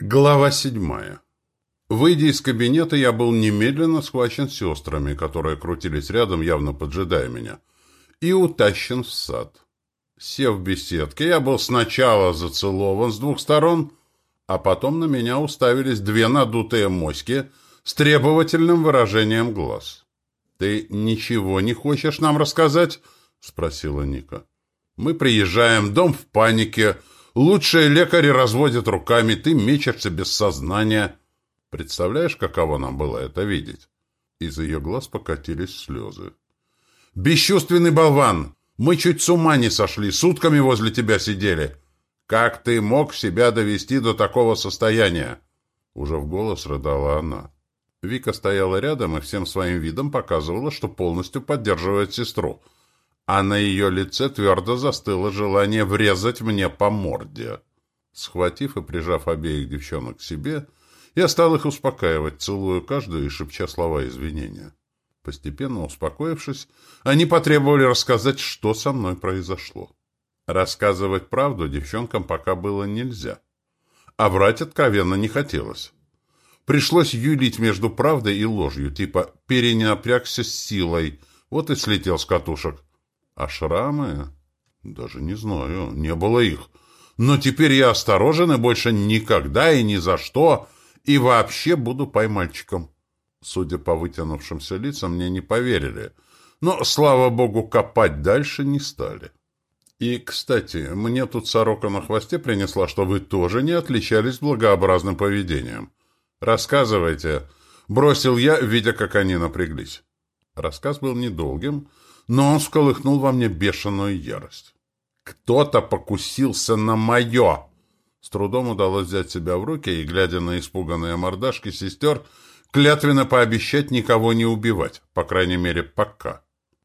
Глава седьмая. Выйдя из кабинета, я был немедленно схвачен сестрами, которые крутились рядом, явно поджидая меня, и утащен в сад. Сев в беседке, я был сначала зацелован с двух сторон, а потом на меня уставились две надутые моськи с требовательным выражением глаз. «Ты ничего не хочешь нам рассказать?» — спросила Ника. «Мы приезжаем, дом в панике». Лучшие лекари разводят руками, ты мечешься без сознания. Представляешь, каково нам было это видеть? Из ее глаз покатились слезы. «Бесчувственный болван! Мы чуть с ума не сошли, сутками возле тебя сидели. Как ты мог себя довести до такого состояния?» Уже в голос рыдала она. Вика стояла рядом и всем своим видом показывала, что полностью поддерживает сестру – а на ее лице твердо застыло желание врезать мне по морде. Схватив и прижав обеих девчонок к себе, я стал их успокаивать, целуя каждую и шепча слова извинения. Постепенно успокоившись, они потребовали рассказать, что со мной произошло. Рассказывать правду девчонкам пока было нельзя, а врать откровенно не хотелось. Пришлось юлить между правдой и ложью, типа «перенапрягся с силой», вот и слетел с катушек. А шрамы? Даже не знаю, не было их. Но теперь я осторожен и больше никогда и ни за что, и вообще буду поймальчиком. Судя по вытянувшимся лицам, мне не поверили. Но, слава богу, копать дальше не стали. И, кстати, мне тут сорока на хвосте принесла, что вы тоже не отличались благообразным поведением. Рассказывайте. Бросил я, видя, как они напряглись. Рассказ был недолгим, но он всколыхнул во мне бешеную ярость. «Кто-то покусился на мое!» С трудом удалось взять себя в руки и, глядя на испуганные мордашки сестер, клятвенно пообещать никого не убивать, по крайней мере, пока.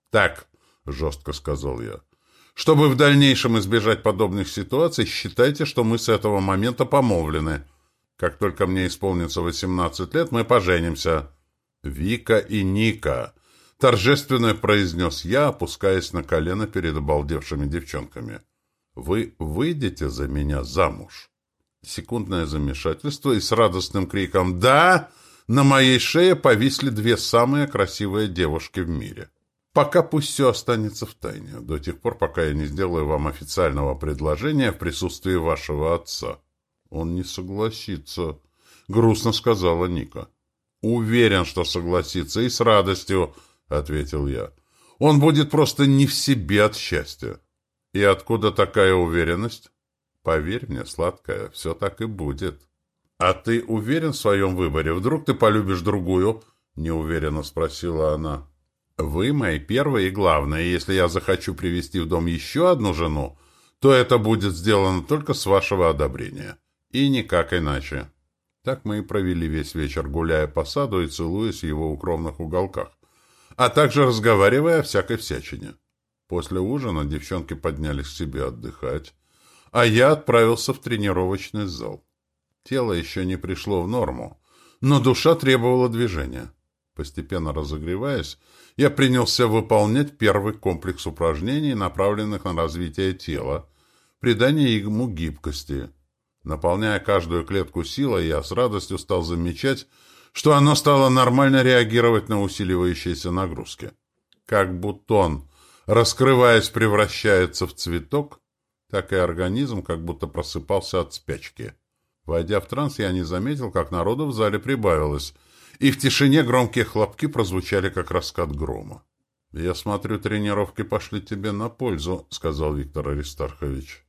«Так», — жестко сказал я, — «чтобы в дальнейшем избежать подобных ситуаций, считайте, что мы с этого момента помолвлены. Как только мне исполнится восемнадцать лет, мы поженимся. Вика и Ника, торжественно произнес я, опускаясь на колено перед обалдевшими девчонками. «Вы выйдете за меня замуж?» Секундное замешательство и с радостным криком «Да!» на моей шее повисли две самые красивые девушки в мире. Пока пусть все останется в тайне, до тех пор, пока я не сделаю вам официального предложения в присутствии вашего отца. Он не согласится, — грустно сказала Ника. Уверен, что согласится, и с радостью, — ответил я. «Он будет просто не в себе от счастья». «И откуда такая уверенность?» «Поверь мне, сладкая, все так и будет». «А ты уверен в своем выборе? Вдруг ты полюбишь другую?» — неуверенно спросила она. «Вы мои первые и главные. Если я захочу привести в дом еще одну жену, то это будет сделано только с вашего одобрения. И никак иначе». Так мы и провели весь вечер, гуляя по саду и целуясь в его укромных уголках а также разговаривая о всякой всячине. После ужина девчонки поднялись к себе отдыхать, а я отправился в тренировочный зал. Тело еще не пришло в норму, но душа требовала движения. Постепенно разогреваясь, я принялся выполнять первый комплекс упражнений, направленных на развитие тела, придание ему гибкости. Наполняя каждую клетку силой, я с радостью стал замечать, что оно стало нормально реагировать на усиливающиеся нагрузки. Как бутон, раскрываясь, превращается в цветок, так и организм как будто просыпался от спячки. Войдя в транс, я не заметил, как народу в зале прибавилось, и в тишине громкие хлопки прозвучали, как раскат грома. «Я смотрю, тренировки пошли тебе на пользу», — сказал Виктор Аристархович.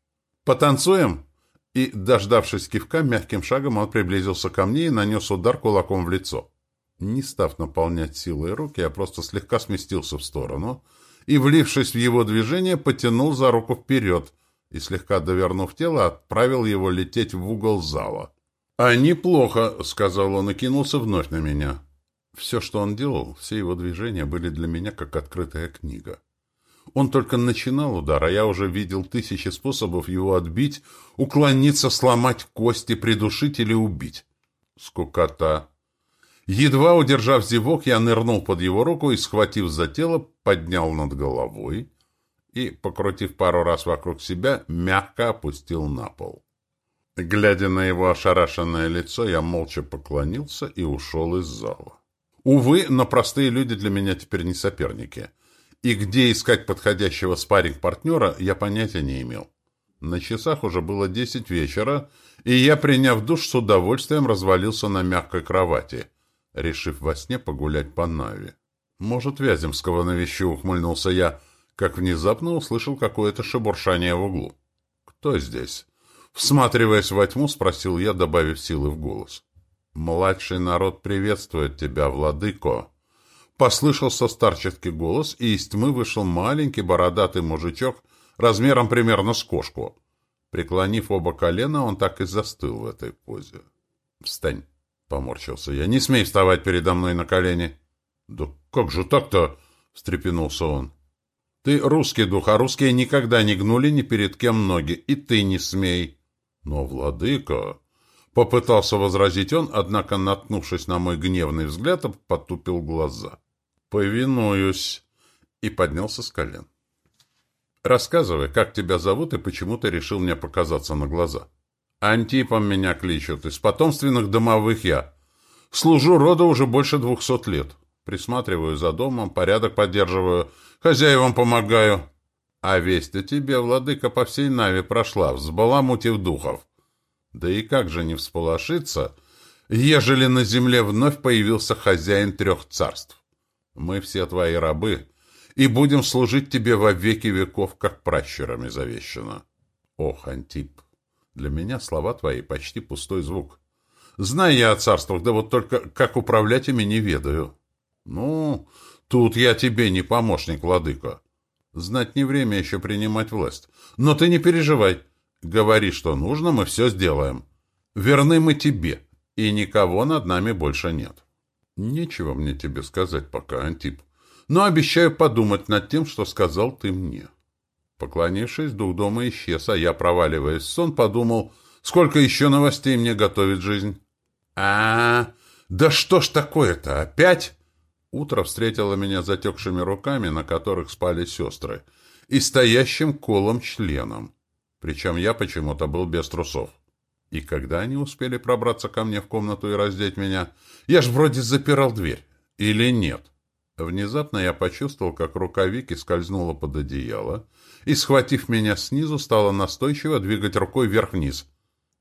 «Потанцуем?» И, дождавшись кивка, мягким шагом он приблизился ко мне и нанес удар кулаком в лицо. Не став наполнять силой руки, я просто слегка сместился в сторону и, влившись в его движение, потянул за руку вперед и, слегка довернув тело, отправил его лететь в угол зала. «А неплохо», — сказал он и кинулся вновь на меня. Все, что он делал, все его движения были для меня как открытая книга. Он только начинал удар, а я уже видел тысячи способов его отбить, уклониться, сломать кости, придушить или убить. Скукота. Едва удержав зевок, я нырнул под его руку и, схватив за тело, поднял над головой и, покрутив пару раз вокруг себя, мягко опустил на пол. Глядя на его ошарашенное лицо, я молча поклонился и ушел из зала. Увы, но простые люди для меня теперь не соперники. И где искать подходящего спарринг-партнера, я понятия не имел. На часах уже было десять вечера, и я, приняв душ, с удовольствием развалился на мягкой кровати, решив во сне погулять по Нави. «Может, Вяземского навещу», — ухмыльнулся я, как внезапно услышал какое-то шебуршание в углу. «Кто здесь?» Всматриваясь во тьму, спросил я, добавив силы в голос. «Младший народ приветствует тебя, владыко!» Послышался старческий голос, и из тьмы вышел маленький бородатый мужичок размером примерно с кошку. Преклонив оба колена, он так и застыл в этой позе. «Встань!» — поморщился я. «Не смей вставать передо мной на колени!» «Да как же так-то?» — встрепенулся он. «Ты русский дух, а русские никогда не гнули ни перед кем ноги, и ты не смей!» «Но, владыка...» — попытался возразить он, однако, наткнувшись на мой гневный взгляд, потупил глаза. «Повинуюсь!» и поднялся с колен. «Рассказывай, как тебя зовут и почему ты решил мне показаться на глаза?» «Антипом меня кличут, из потомственных домовых я. Служу роду уже больше двухсот лет. Присматриваю за домом, порядок поддерживаю, хозяевам помогаю. А весть о тебе, владыка, по всей Наве прошла, взбаламутив духов. Да и как же не всполошиться, ежели на земле вновь появился хозяин трех царств? Мы все твои рабы, и будем служить тебе во веки веков, как пращурами завещано. Ох, Антип, для меня слова твои почти пустой звук. Знаю я о царствах, да вот только как управлять ими не ведаю. Ну, тут я тебе не помощник, владыка. Знать не время еще принимать власть. Но ты не переживай. Говори, что нужно, мы все сделаем. Верны мы тебе, и никого над нами больше нет. Нечего мне тебе сказать пока, Антип. Но обещаю подумать над тем, что сказал ты мне. Поклонившись, дух дома исчез, а я, проваливаясь в сон, подумал, сколько еще новостей мне готовит жизнь. а, -а, -а да что ж такое-то, опять? Утро встретило меня затекшими руками, на которых спали сестры, и стоящим колом членом. Причем я почему-то был без трусов. И когда они успели пробраться ко мне в комнату и раздеть меня, я ж вроде запирал дверь. Или нет? Внезапно я почувствовал, как рука Вики скользнула под одеяло и, схватив меня снизу, стала настойчиво двигать рукой вверх-вниз.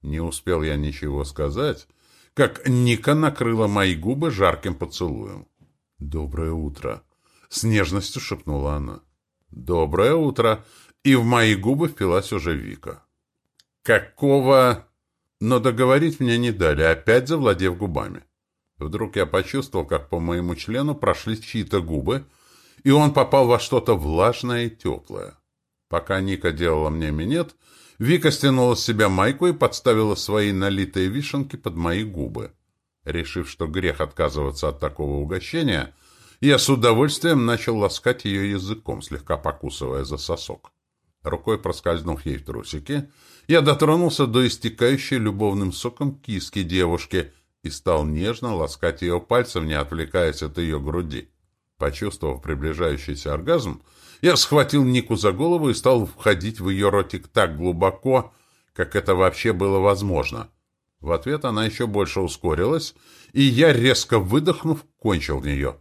Не успел я ничего сказать, как Ника накрыла мои губы жарким поцелуем. «Доброе утро!» — с нежностью шепнула она. «Доброе утро!» И в мои губы впилась уже Вика. «Какого...» Но договорить мне не дали, опять завладев губами. Вдруг я почувствовал, как по моему члену прошли чьи-то губы, и он попал во что-то влажное и теплое. Пока Ника делала мне минет, Вика стянула с себя майку и подставила свои налитые вишенки под мои губы. Решив, что грех отказываться от такого угощения, я с удовольствием начал ласкать ее языком, слегка покусывая за сосок. Рукой проскользнув ей в трусики, я дотронулся до истекающей любовным соком киски девушки и стал нежно ласкать ее пальцем, не отвлекаясь от ее груди. Почувствовав приближающийся оргазм, я схватил Нику за голову и стал входить в ее ротик так глубоко, как это вообще было возможно — в ответ она еще больше ускорилась, и я, резко выдохнув, кончил в нее.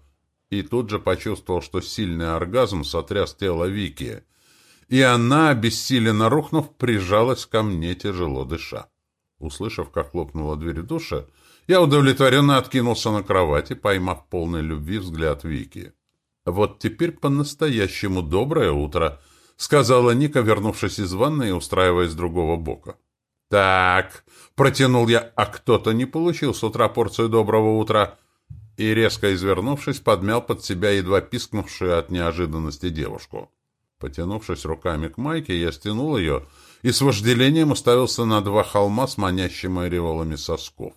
И тут же почувствовал, что сильный оргазм сотряс тело Вики, и она, обессиленно рухнув, прижалась ко мне, тяжело дыша. Услышав, как хлопнула дверь душа, я удовлетворенно откинулся на кровати, поймав полный любви взгляд Вики. «Вот теперь по-настоящему доброе утро», — сказала Ника, вернувшись из ванной и устраиваясь с другого бока. «Так», — протянул я, — «а кто-то не получил с утра порцию доброго утра». И, резко извернувшись, подмял под себя едва пискнувшую от неожиданности девушку. Потянувшись руками к майке, я стянул ее и с вожделением уставился на два холма с манящими ореолами сосков.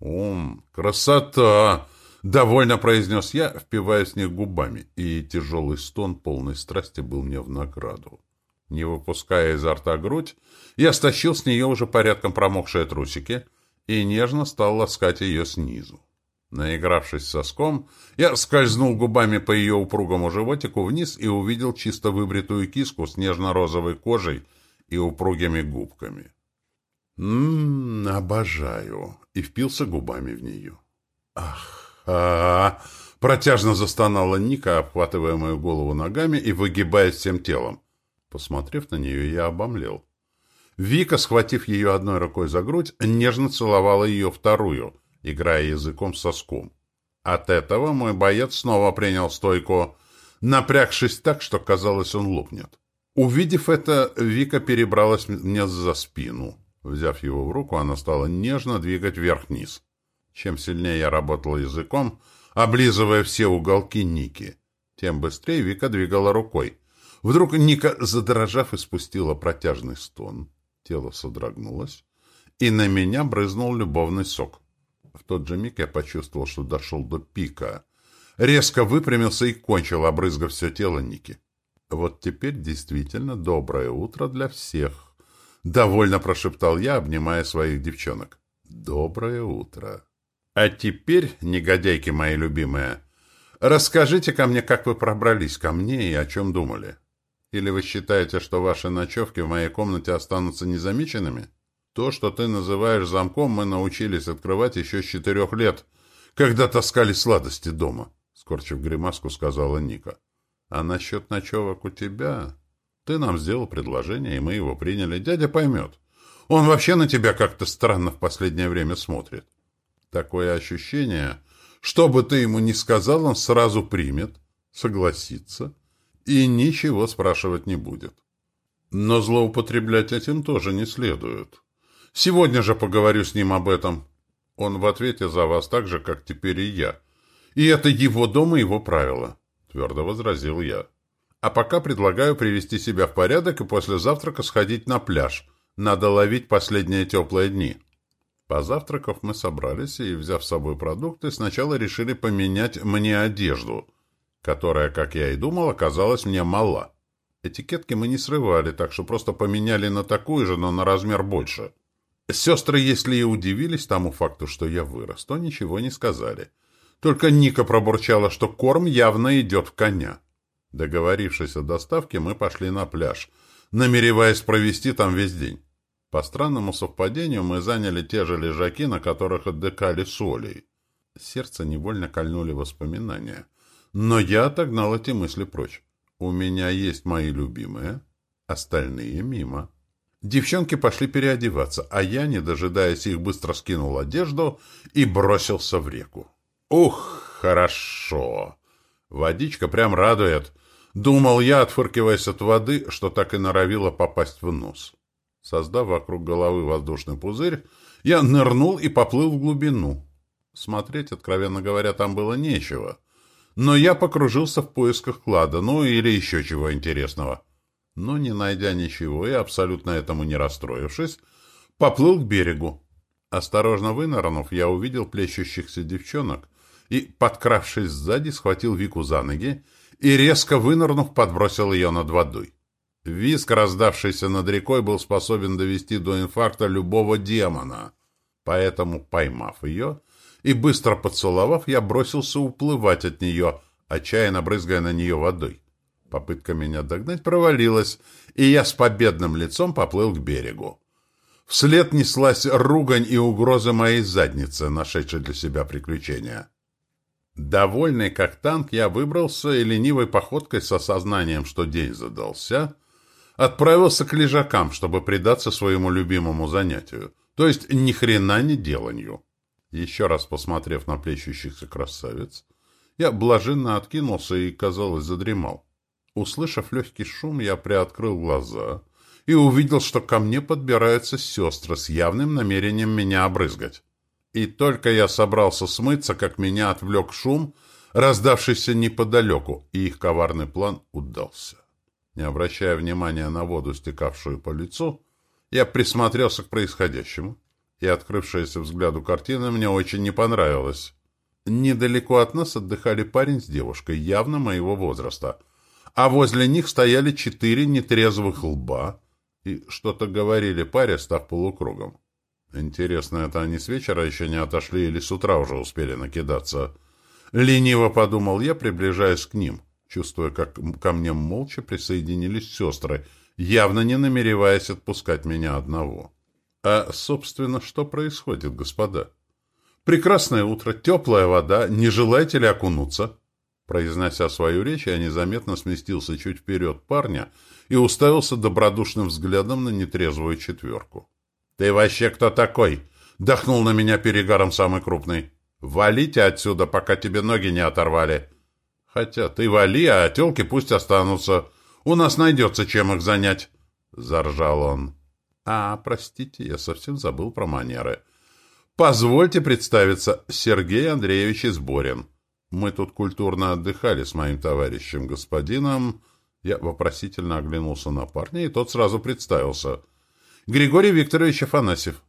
«Ум, красота!» — довольно произнес я, впиваясь в них губами, и тяжелый стон полной страсти был мне в награду. Не выпуская изо рта грудь, я стащил с нее уже порядком промокшие трусики и нежно стал ласкать ее снизу. Наигравшись соском, я скользнул губами по ее упругому животику вниз и увидел чисто выбритую киску с нежно-розовой кожей и упругими губками. Ммм, обожаю. И впился губами в нее. Ах, а, -а, -а Протяжно застонала Ника, обхватывая мою голову ногами и выгибаясь всем телом. Посмотрев на нее, я обомлел. Вика, схватив ее одной рукой за грудь, нежно целовала ее вторую, играя языком соском. От этого мой боец снова принял стойку, напрягшись так, что казалось, он лопнет. Увидев это, Вика перебралась мне за спину. Взяв его в руку, она стала нежно двигать вверх-вниз. Чем сильнее я работал языком, облизывая все уголки Ники, тем быстрее Вика двигала рукой. Вдруг Ника, задрожав, испустила протяжный стон. Тело содрогнулось, и на меня брызнул любовный сок. В тот же миг я почувствовал, что дошел до пика. Резко выпрямился и кончил, обрызгав все тело Ники. Вот теперь действительно доброе утро для всех. Довольно прошептал я, обнимая своих девчонок. Доброе утро. А теперь, негодяйки мои любимые, расскажите ко мне, как вы пробрались ко мне и о чем думали. Или вы считаете, что ваши ночевки в моей комнате останутся незамеченными? То, что ты называешь замком, мы научились открывать еще с четырех лет, когда таскали сладости дома, — скорчив гримаску, сказала Ника. А насчет ночевок у тебя... Ты нам сделал предложение, и мы его приняли. Дядя поймет. Он вообще на тебя как-то странно в последнее время смотрит. Такое ощущение, что бы ты ему ни сказал, он сразу примет, согласится и ничего спрашивать не будет. Но злоупотреблять этим тоже не следует. Сегодня же поговорю с ним об этом. Он в ответе за вас так же, как теперь и я. И это его дом и его правила, твердо возразил я. А пока предлагаю привести себя в порядок и после завтрака сходить на пляж. Надо ловить последние теплые дни. Позавтракав, мы собрались и, взяв с собой продукты, сначала решили поменять мне одежду, которая, как я и думал, оказалась мне мала. Этикетки мы не срывали, так что просто поменяли на такую же, но на размер больше. Сестры, если и удивились тому факту, что я вырос, то ничего не сказали. Только Ника пробурчала, что корм явно идет в коня. Договорившись о доставке, мы пошли на пляж, намереваясь провести там весь день. По странному совпадению мы заняли те же лежаки, на которых отдыхали с Олей. Сердце невольно кольнули воспоминания. Но я отогнал эти мысли прочь. У меня есть мои любимые, остальные мимо. Девчонки пошли переодеваться, а я, не дожидаясь их, быстро скинул одежду и бросился в реку. Ух, хорошо! Водичка прям радует. Думал я, отфыркиваясь от воды, что так и норовила попасть в нос. Создав вокруг головы воздушный пузырь, я нырнул и поплыл в глубину. Смотреть, откровенно говоря, там было нечего. Но я покружился в поисках клада, ну или еще чего интересного. Но, не найдя ничего и абсолютно этому не расстроившись, поплыл к берегу. Осторожно вынырнув, я увидел плещущихся девчонок и, подкравшись сзади, схватил Вику за ноги и, резко вынырнув, подбросил ее над водой. Виск, раздавшийся над рекой, был способен довести до инфаркта любого демона. Поэтому, поймав ее и быстро поцеловав, я бросился уплывать от нее, отчаянно брызгая на нее водой. Попытка меня догнать провалилась, и я с победным лицом поплыл к берегу. Вслед неслась ругань и угрозы моей задницы, нашедшей для себя приключения. Довольный как танк, я выбрался и ленивой походкой с осознанием, что день задался, отправился к лежакам, чтобы предаться своему любимому занятию, то есть ни хрена не деланию. Еще раз посмотрев на плещущихся красавиц, я блаженно откинулся и, казалось, задремал. Услышав легкий шум, я приоткрыл глаза и увидел, что ко мне подбираются сестры с явным намерением меня обрызгать. И только я собрался смыться, как меня отвлек шум, раздавшийся неподалеку, и их коварный план удался. Не обращая внимания на воду, стекавшую по лицу, я присмотрелся к происходящему, и открывшаяся взгляду картина мне очень не понравилась. Недалеко от нас отдыхали парень с девушкой, явно моего возраста, а возле них стояли четыре нетрезвых лба и что-то говорили паре, став полукругом. Интересно, это они с вечера еще не отошли или с утра уже успели накидаться? Лениво подумал я, приближаясь к ним чувствуя, как ко мне молча присоединились сестры, явно не намереваясь отпускать меня одного. А, собственно, что происходит, господа? Прекрасное утро, теплая вода, не желаете ли окунуться? Произнося свою речь, я незаметно сместился чуть вперед парня и уставился добродушным взглядом на нетрезвую четверку. «Ты вообще кто такой?» — дохнул на меня перегаром самый крупный. «Валите отсюда, пока тебе ноги не оторвали!» «Хотя ты вали, а телки пусть останутся. У нас найдется, чем их занять!» — заржал он. «А, простите, я совсем забыл про манеры. Позвольте представиться, Сергей Андреевич Изборин. Мы тут культурно отдыхали с моим товарищем господином...» Я вопросительно оглянулся на парня, и тот сразу представился. «Григорий Викторович Афанасьев».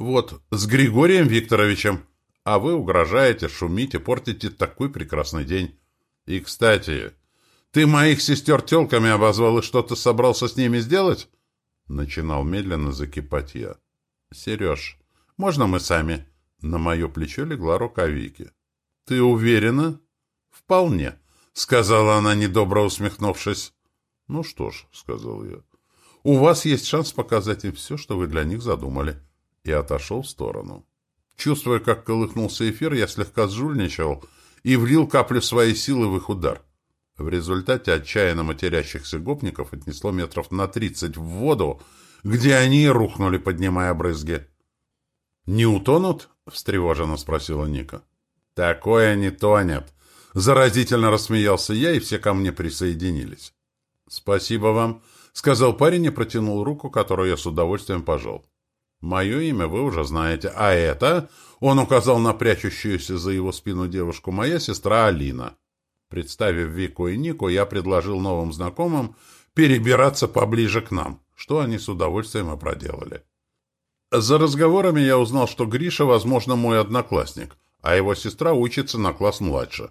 «Вот, с Григорием Викторовичем. А вы угрожаете, шумите, портите такой прекрасный день. И, кстати, ты моих сестер телками обозвал и что-то собрался с ними сделать?» Начинал медленно закипать я. «Сереж, можно мы сами?» На мое плечо легла рука Вики. «Ты уверена?» «Вполне», — сказала она, недобро усмехнувшись. «Ну что ж», — сказал я, — «у вас есть шанс показать им все, что вы для них задумали». И отошел в сторону. Чувствуя, как колыхнулся эфир, я слегка сжульничал и влил каплю своей силы в их удар. В результате отчаянно матерящихся гопников отнесло метров на тридцать в воду, где они рухнули, поднимая брызги. «Не утонут?» — встревоженно спросила Ника. «Такое не тонет!» Заразительно рассмеялся я, и все ко мне присоединились. «Спасибо вам», — сказал парень и протянул руку, которую я с удовольствием пожал. «Мое имя вы уже знаете, а это...» — он указал на прячущуюся за его спину девушку, «моя сестра Алина». Представив Вику и Нику, я предложил новым знакомым перебираться поближе к нам, что они с удовольствием и проделали. За разговорами я узнал, что Гриша, возможно, мой одноклассник, а его сестра учится на класс младше.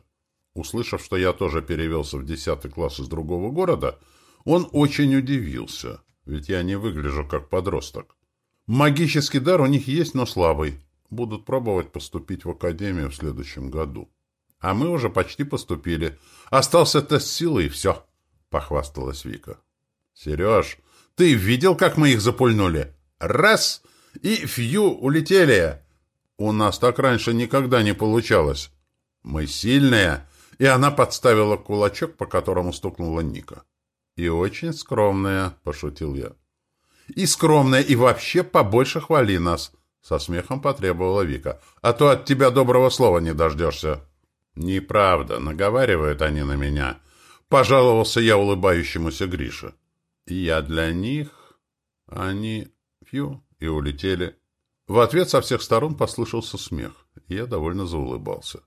Услышав, что я тоже перевелся в десятый класс из другого города, он очень удивился, ведь я не выгляжу как подросток. Магический дар у них есть, но слабый. Будут пробовать поступить в академию в следующем году. А мы уже почти поступили. Остался тест силы, и все, — похвасталась Вика. — Сереж, ты видел, как мы их запульнули? Раз! И фью, улетели! У нас так раньше никогда не получалось. Мы сильные, и она подставила кулачок, по которому стукнула Ника. И очень скромная, — пошутил я. И скромная, и вообще побольше хвали нас, — со смехом потребовала Вика. А то от тебя доброго слова не дождешься. «Неправда, наговаривают они на меня», — пожаловался я улыбающемуся Грише. «И я для них...» Они... Фью, и улетели. В ответ со всех сторон послышался смех, я довольно заулыбался.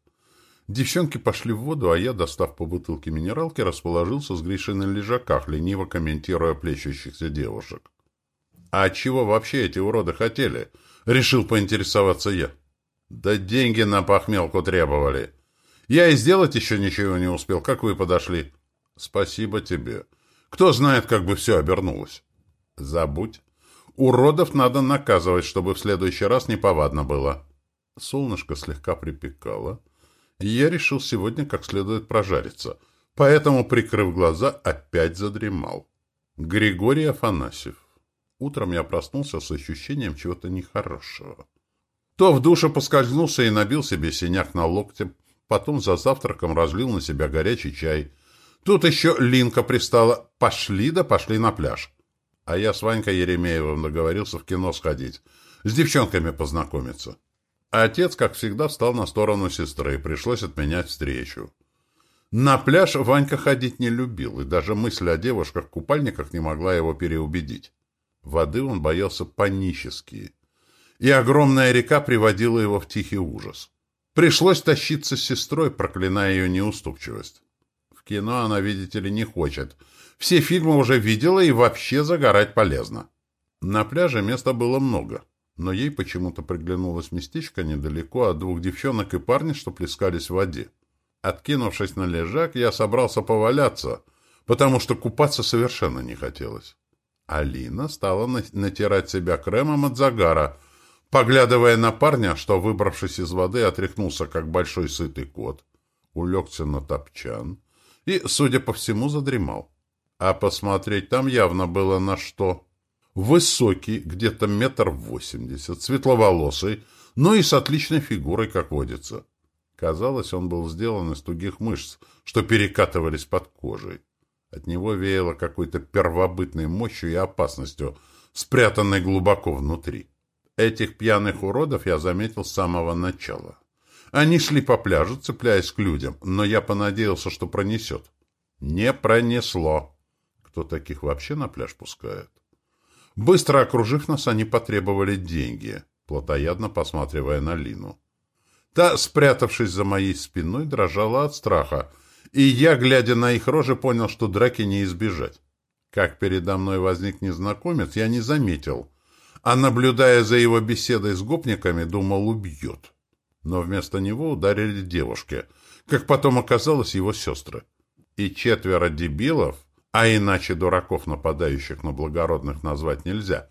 Девчонки пошли в воду, а я, достав по бутылке минералки, расположился с Гришей на лежаках, лениво комментируя плещущихся девушек. «А чего вообще эти уроды хотели?» — решил поинтересоваться я. «Да деньги на похмелку требовали». Я и сделать еще ничего не успел, как вы подошли. Спасибо тебе. Кто знает, как бы все обернулось. Забудь. Уродов надо наказывать, чтобы в следующий раз неповадно было. Солнышко слегка припекало, и я решил сегодня как следует прожариться, поэтому, прикрыв глаза, опять задремал. Григорий Афанасьев. Утром я проснулся с ощущением чего-то нехорошего. То в душе поскользнулся и набил себе синяк на локте, Потом за завтраком разлил на себя горячий чай. Тут еще Линка пристала. Пошли да пошли на пляж. А я с Ванькой Еремеевым договорился в кино сходить. С девчонками познакомиться. А отец, как всегда, встал на сторону сестры. Пришлось отменять встречу. На пляж Ванька ходить не любил, и даже мысль о девушках-купальниках не могла его переубедить. Воды он боялся панически. И огромная река приводила его в тихий ужас. Пришлось тащиться с сестрой, проклиная ее неуступчивость. В кино она, видите ли, не хочет. Все фильмы уже видела, и вообще загорать полезно. На пляже места было много, но ей почему-то приглянулось местечко недалеко от двух девчонок и парня, что плескались в воде. Откинувшись на лежак, я собрался поваляться, потому что купаться совершенно не хотелось. Алина стала натирать себя кремом от загара, Поглядывая на парня, что, выбравшись из воды, отряхнулся, как большой сытый кот, улегся на топчан и, судя по всему, задремал. А посмотреть там явно было на что. Высокий, где-то метр восемьдесят, светловолосый, но и с отличной фигурой, как водится. Казалось, он был сделан из тугих мышц, что перекатывались под кожей. От него веяло какой-то первобытной мощью и опасностью, спрятанной глубоко внутри. Этих пьяных уродов я заметил с самого начала. Они шли по пляжу, цепляясь к людям, но я понадеялся, что пронесет. Не пронесло. Кто таких вообще на пляж пускает? Быстро окружив нас, они потребовали деньги, плотоядно посматривая на Лину. Та, спрятавшись за моей спиной, дрожала от страха, и я, глядя на их рожи, понял, что драки не избежать. Как передо мной возник незнакомец, я не заметил, а, наблюдая за его беседой с гопниками, думал, убьет. Но вместо него ударили девушки, как потом оказалось, его сестры. И четверо дебилов, а иначе дураков, нападающих на благородных, назвать нельзя,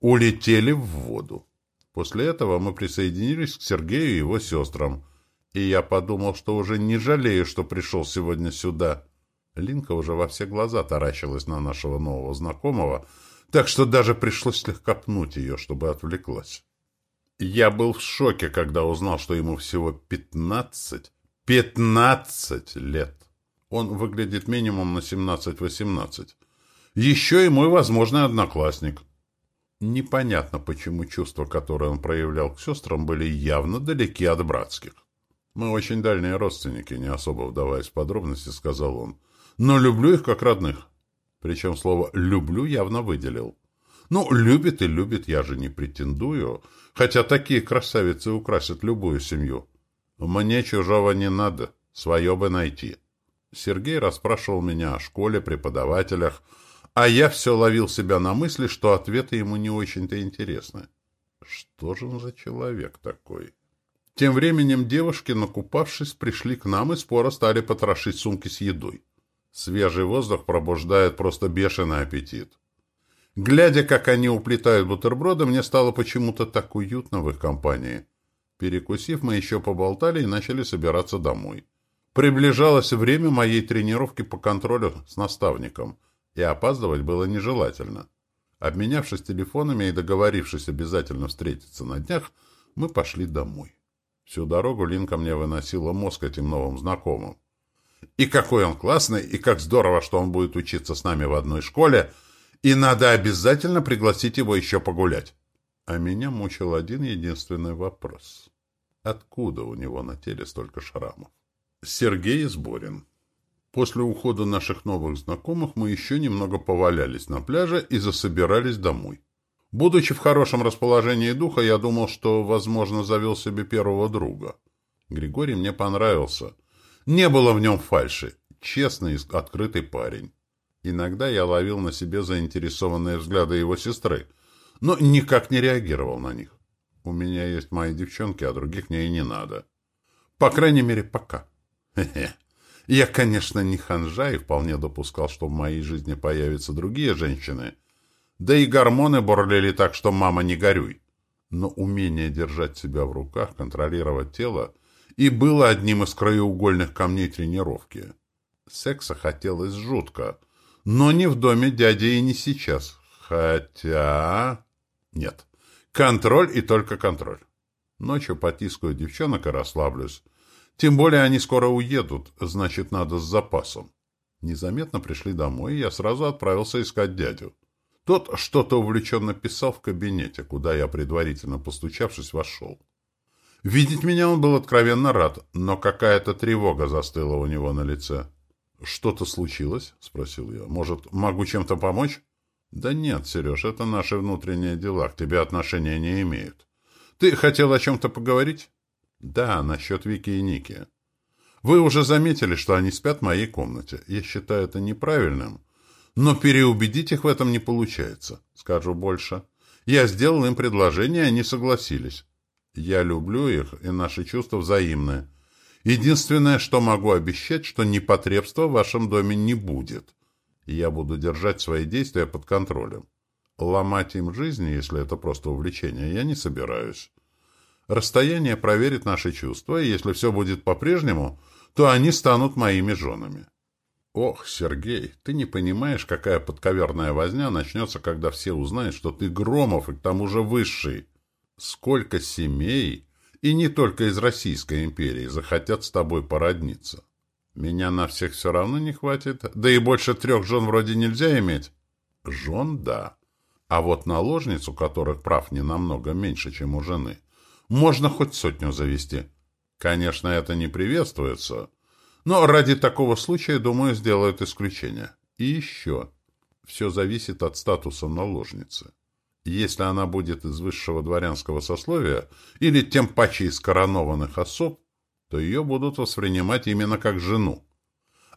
улетели в воду. После этого мы присоединились к Сергею и его сестрам, и я подумал, что уже не жалею, что пришел сегодня сюда. Линка уже во все глаза таращилась на нашего нового знакомого, так что даже пришлось слегка пнуть ее, чтобы отвлеклась. Я был в шоке, когда узнал, что ему всего пятнадцать, пятнадцать лет. Он выглядит минимум на семнадцать-восемнадцать. Еще и мой возможный одноклассник — Непонятно, почему чувства, которые он проявлял к сестрам, были явно далеки от братских. «Мы очень дальние родственники, не особо вдаваясь в подробности», — сказал он. «Но люблю их как родных». Причем слово «люблю» явно выделил. «Ну, любит и любит, я же не претендую, хотя такие красавицы украсят любую семью. Мне чужого не надо, свое бы найти». Сергей расспрашивал меня о школе, преподавателях, а я все ловил себя на мысли, что ответы ему не очень-то интересны. Что же он за человек такой? Тем временем девушки, накупавшись, пришли к нам и споро стали потрошить сумки с едой. Свежий воздух пробуждает просто бешеный аппетит. Глядя, как они уплетают бутерброды, мне стало почему-то так уютно в их компании. Перекусив, мы еще поболтали и начали собираться домой. Приближалось время моей тренировки по контролю с наставником — и опаздывать было нежелательно. Обменявшись телефонами и договорившись обязательно встретиться на днях, мы пошли домой. Всю дорогу Линка мне выносила мозг этим новым знакомым. И какой он классный, и как здорово, что он будет учиться с нами в одной школе, и надо обязательно пригласить его еще погулять. А меня мучил один единственный вопрос. Откуда у него на теле столько шрамов? Сергей Сборин. После ухода наших новых знакомых мы еще немного повалялись на пляже и засобирались домой. Будучи в хорошем расположении духа, я думал, что, возможно, завел себе первого друга. Григорий мне понравился. Не было в нем фальши. Честный и открытый парень. Иногда я ловил на себе заинтересованные взгляды его сестры, но никак не реагировал на них. У меня есть мои девчонки, а других мне и не надо. По крайней мере, пока. Я, конечно, не ханжа и вполне допускал, что в моей жизни появятся другие женщины. Да и гормоны бурлили так, что мама не горюй. Но умение держать себя в руках, контролировать тело и было одним из краеугольных камней тренировки. Секса хотелось жутко, но не в доме дяди и не сейчас. Хотя... Нет. Контроль и только контроль. Ночью потискаю девчонок и расслаблюсь. Тем более они скоро уедут, значит, надо с запасом. Незаметно пришли домой, и я сразу отправился искать дядю. Тот что-то увлеченно писал в кабинете, куда я, предварительно постучавшись, вошел. Видеть меня он был откровенно рад, но какая-то тревога застыла у него на лице. «Что-то случилось?» — спросил я. «Может, могу чем-то помочь?» «Да нет, Сереж, это наши внутренние дела, к тебе отношения не имеют. Ты хотел о чем-то поговорить?» Да, насчет Вики и Ники. Вы уже заметили, что они спят в моей комнате. Я считаю это неправильным. Но переубедить их в этом не получается. Скажу больше. Я сделал им предложение, они согласились. Я люблю их, и наши чувства взаимны. Единственное, что могу обещать, что непотребства в вашем доме не будет. Я буду держать свои действия под контролем. Ломать им жизнь, если это просто увлечение, я не собираюсь. Расстояние проверит наши чувства, и если все будет по-прежнему, то они станут моими женами. Ох, Сергей, ты не понимаешь, какая подковерная возня начнется, когда все узнают, что ты Громов и к тому же высший. Сколько семей, и не только из Российской империи, захотят с тобой породниться. Меня на всех все равно не хватит, да и больше трех жен вроде нельзя иметь. Жен — да. А вот наложниц, у которых прав не намного меньше, чем у жены, можно хоть сотню завести. Конечно, это не приветствуется, но ради такого случая, думаю, сделают исключение. И еще. Все зависит от статуса наложницы. Если она будет из высшего дворянского сословия или тем паче из коронованных особ, то ее будут воспринимать именно как жену.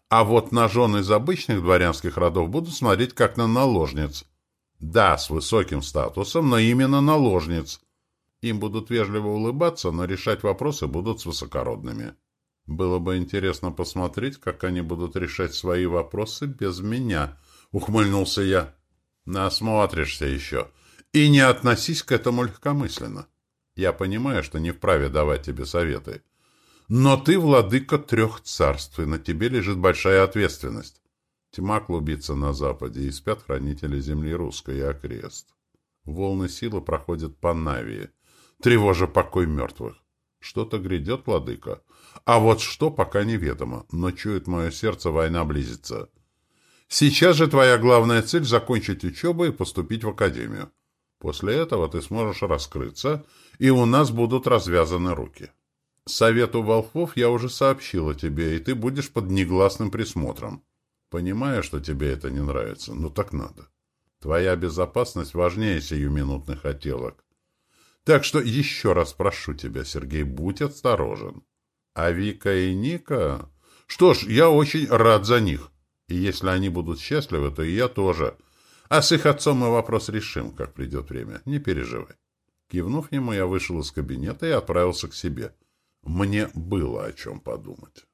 А вот на жен из обычных дворянских родов будут смотреть как на наложниц. Да, с высоким статусом, но именно наложниц. Им будут вежливо улыбаться, но решать вопросы будут с высокородными. Было бы интересно посмотреть, как они будут решать свои вопросы без меня, — ухмыльнулся я. Насмотришься еще. И не относись к этому легкомысленно. Я понимаю, что не вправе давать тебе советы. Но ты владыка трех царств, и на тебе лежит большая ответственность. Тьма клубится на западе, и спят хранители земли русской и окрест. Волны силы проходят по Навии, тревожа покой мертвых. Что-то грядет, владыка. А вот что, пока неведомо, но чует мое сердце, война близится. Сейчас же твоя главная цель — закончить учебу и поступить в академию. После этого ты сможешь раскрыться, и у нас будут развязаны руки. Совету волхвов я уже сообщила тебе, и ты будешь под негласным присмотром. Понимаю, что тебе это не нравится, но так надо. Твоя безопасность важнее сиюминутных хотелок. Так что еще раз прошу тебя, Сергей, будь осторожен. А Вика и Ника... Что ж, я очень рад за них. И если они будут счастливы, то и я тоже. А с их отцом мы вопрос решим, как придет время. Не переживай. Кивнув ему, я вышел из кабинета и отправился к себе. Мне было о чем подумать.